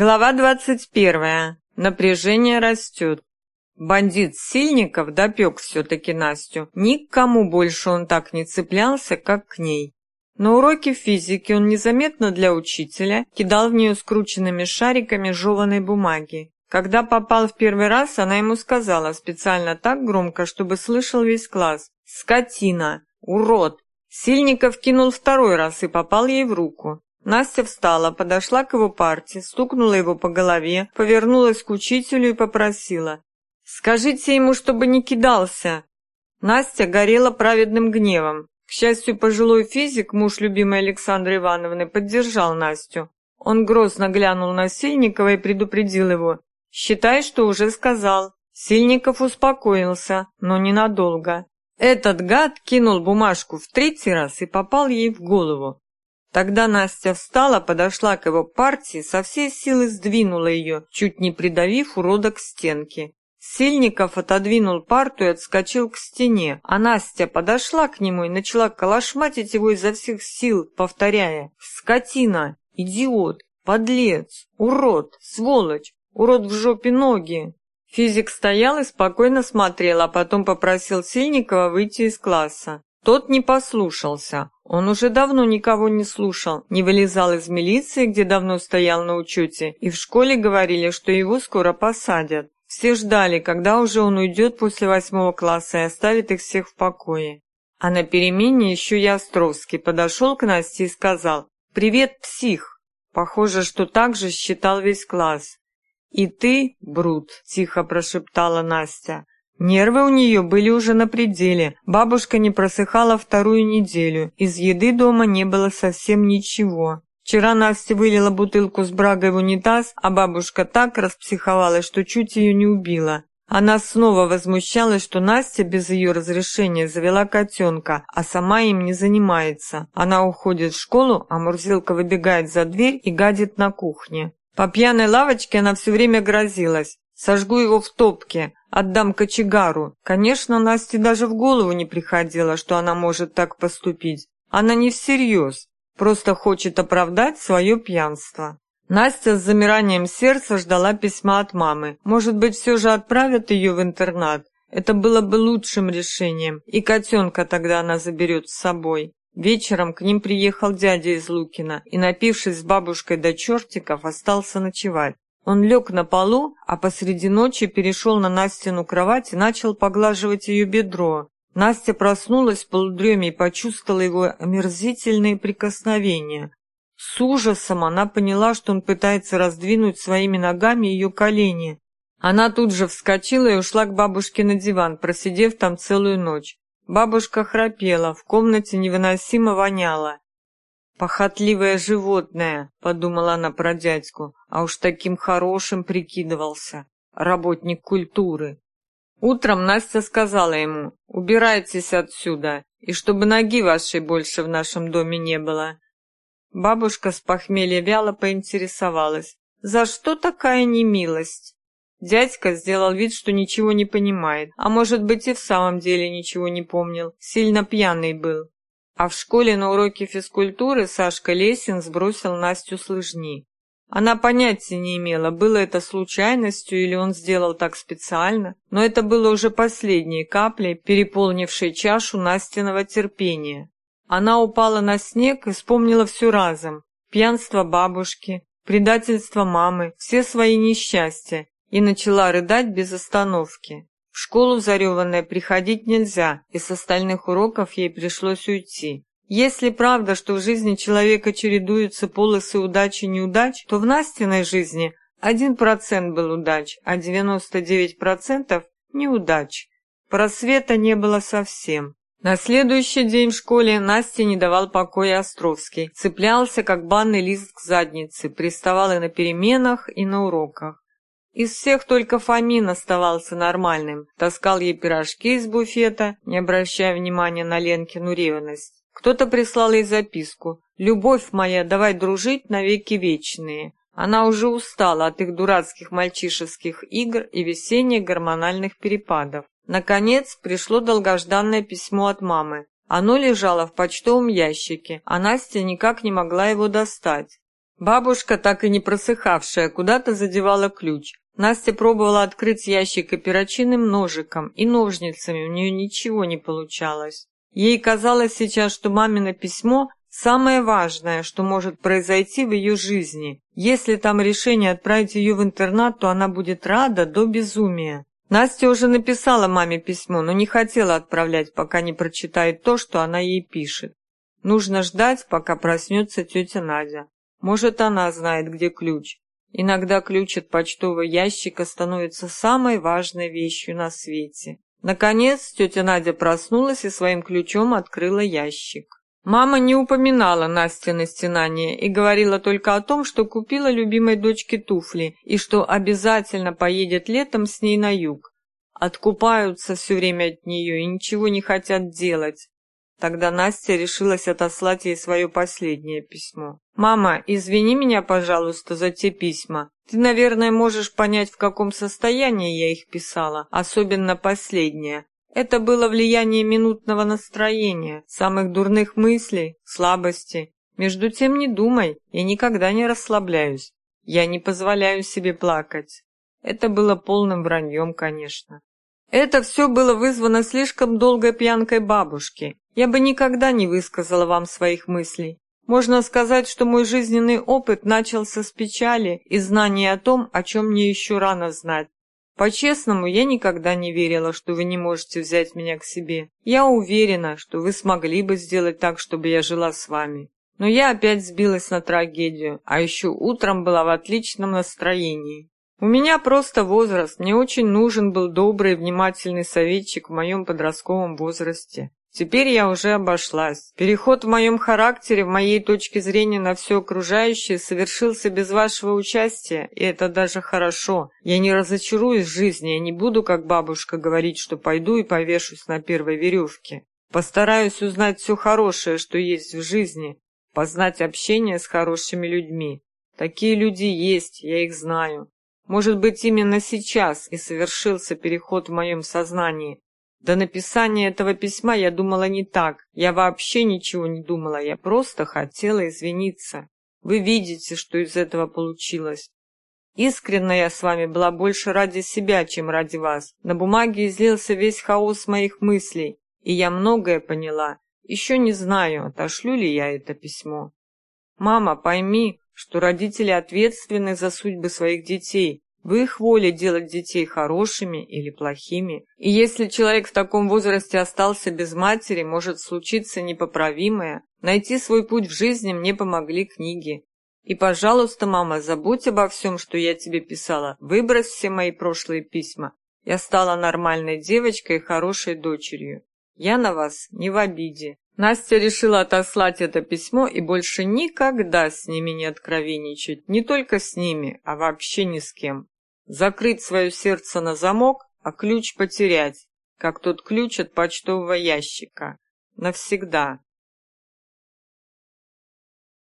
Глава 21. Напряжение растет. Бандит Сильников допек все-таки Настю. Никому больше он так не цеплялся, как к ней. На уроке физики он незаметно для учителя кидал в нее скрученными шариками жеваной бумаги. Когда попал в первый раз, она ему сказала специально так громко, чтобы слышал весь класс. «Скотина! Урод!» Сильников кинул второй раз и попал ей в руку. Настя встала, подошла к его парте, стукнула его по голове, повернулась к учителю и попросила. «Скажите ему, чтобы не кидался!» Настя горела праведным гневом. К счастью, пожилой физик, муж любимой Александры Ивановны, поддержал Настю. Он грозно глянул на Сильникова и предупредил его. «Считай, что уже сказал». Сильников успокоился, но ненадолго. Этот гад кинул бумажку в третий раз и попал ей в голову. Тогда Настя встала, подошла к его партии, со всей силы сдвинула ее, чуть не придавив урода к стенке. Сильников отодвинул парту и отскочил к стене, а Настя подошла к нему и начала калашматить его изо всех сил, повторяя «Скотина! Идиот! Подлец! Урод! Сволочь! Урод в жопе ноги!» Физик стоял и спокойно смотрел, а потом попросил Сильникова выйти из класса. Тот не послушался. Он уже давно никого не слушал, не вылезал из милиции, где давно стоял на учете, и в школе говорили, что его скоро посадят. Все ждали, когда уже он уйдет после восьмого класса и оставит их всех в покое. А на перемене еще и Островский подошел к Насте и сказал «Привет, псих!» Похоже, что так же считал весь класс. «И ты, Брут», — тихо прошептала Настя, Нервы у нее были уже на пределе. Бабушка не просыхала вторую неделю. Из еды дома не было совсем ничего. Вчера Настя вылила бутылку с брагой в унитаз, а бабушка так распсиховалась, что чуть ее не убила. Она снова возмущалась, что Настя без ее разрешения завела котенка, а сама им не занимается. Она уходит в школу, а Мурзилка выбегает за дверь и гадит на кухне. По пьяной лавочке она все время грозилась. Сожгу его в топке, отдам кочегару. Конечно, Насте даже в голову не приходило, что она может так поступить. Она не всерьез, просто хочет оправдать свое пьянство. Настя с замиранием сердца ждала письма от мамы. Может быть, все же отправят ее в интернат. Это было бы лучшим решением, и котенка тогда она заберет с собой. Вечером к ним приехал дядя из Лукина и, напившись с бабушкой до чертиков, остался ночевать. Он лег на полу, а посреди ночи перешел на Настину кровать и начал поглаживать ее бедро. Настя проснулась в полудреме и почувствовала его омерзительные прикосновения. С ужасом она поняла, что он пытается раздвинуть своими ногами ее колени. Она тут же вскочила и ушла к бабушке на диван, просидев там целую ночь. Бабушка храпела, в комнате невыносимо воняло. «Похотливое животное», — подумала она про дядьку, а уж таким хорошим прикидывался, работник культуры. Утром Настя сказала ему, «Убирайтесь отсюда, и чтобы ноги вашей больше в нашем доме не было». Бабушка с похмелья вяло поинтересовалась, «За что такая немилость?» Дядька сделал вид, что ничего не понимает, а может быть и в самом деле ничего не помнил, сильно пьяный был. А в школе на уроке физкультуры Сашка Лесин сбросил Настю с лыжни. Она понятия не имела, было это случайностью или он сделал так специально, но это было уже последней каплей, переполнившей чашу Настиного терпения. Она упала на снег и вспомнила все разом. Пьянство бабушки, предательство мамы, все свои несчастья, и начала рыдать без остановки. Школу зареванной приходить нельзя, и с остальных уроков ей пришлось уйти. Если правда, что в жизни человека чередуются полосы удач и неудач, то в Настиной жизни один процент был удач, а 99% неудач. Просвета не было совсем. На следующий день в школе Насте не давал покоя Островский. Цеплялся, как банный лист к заднице, приставал и на переменах, и на уроках. Из всех только Фомин оставался нормальным, таскал ей пирожки из буфета, не обращая внимания на Ленкину ревность. Кто-то прислал ей записку «Любовь моя, давай дружить навеки вечные». Она уже устала от их дурацких мальчишеских игр и весенних гормональных перепадов. Наконец, пришло долгожданное письмо от мамы. Оно лежало в почтовом ящике, а Настя никак не могла его достать. Бабушка, так и не просыхавшая, куда-то задевала ключ. Настя пробовала открыть ящик и перочинным ножиком, и ножницами, у нее ничего не получалось. Ей казалось сейчас, что мамино письмо – самое важное, что может произойти в ее жизни. Если там решение отправить ее в интернат, то она будет рада до безумия. Настя уже написала маме письмо, но не хотела отправлять, пока не прочитает то, что она ей пишет. Нужно ждать, пока проснется тетя Надя. Может, она знает, где ключ. Иногда ключ от почтового ящика становится самой важной вещью на свете. Наконец, тетя Надя проснулась и своим ключом открыла ящик. Мама не упоминала Настины стенание и говорила только о том, что купила любимой дочке туфли и что обязательно поедет летом с ней на юг. Откупаются все время от нее и ничего не хотят делать. Тогда Настя решилась отослать ей свое последнее письмо. «Мама, извини меня, пожалуйста, за те письма. Ты, наверное, можешь понять, в каком состоянии я их писала, особенно последнее. Это было влияние минутного настроения, самых дурных мыслей, слабости. Между тем не думай, я никогда не расслабляюсь. Я не позволяю себе плакать». Это было полным враньем, конечно. Это все было вызвано слишком долгой пьянкой бабушки. Я бы никогда не высказала вам своих мыслей. Можно сказать, что мой жизненный опыт начался с печали и знания о том, о чем мне еще рано знать. По-честному, я никогда не верила, что вы не можете взять меня к себе. Я уверена, что вы смогли бы сделать так, чтобы я жила с вами. Но я опять сбилась на трагедию, а еще утром была в отличном настроении. У меня просто возраст, мне очень нужен был добрый внимательный советчик в моем подростковом возрасте. Теперь я уже обошлась. Переход в моем характере, в моей точке зрения на все окружающее совершился без вашего участия, и это даже хорошо. Я не разочаруюсь в жизни, я не буду, как бабушка, говорить, что пойду и повешусь на первой веревке. Постараюсь узнать все хорошее, что есть в жизни, познать общение с хорошими людьми. Такие люди есть, я их знаю. Может быть, именно сейчас и совершился переход в моем сознании, до написания этого письма я думала не так. Я вообще ничего не думала, я просто хотела извиниться. Вы видите, что из этого получилось. Искренне я с вами была больше ради себя, чем ради вас. На бумаге излился весь хаос моих мыслей, и я многое поняла. Еще не знаю, отошлю ли я это письмо. Мама, пойми, что родители ответственны за судьбы своих детей, в их воле делать детей хорошими или плохими. И если человек в таком возрасте остался без матери, может случиться непоправимое. Найти свой путь в жизни мне помогли книги. И, пожалуйста, мама, забудь обо всем, что я тебе писала. Выбрось все мои прошлые письма. Я стала нормальной девочкой и хорошей дочерью. Я на вас не в обиде. Настя решила отослать это письмо и больше никогда с ними не откровенничать. Не только с ними, а вообще ни с кем закрыть свое сердце на замок, а ключ потерять, как тот ключ от почтового ящика. Навсегда.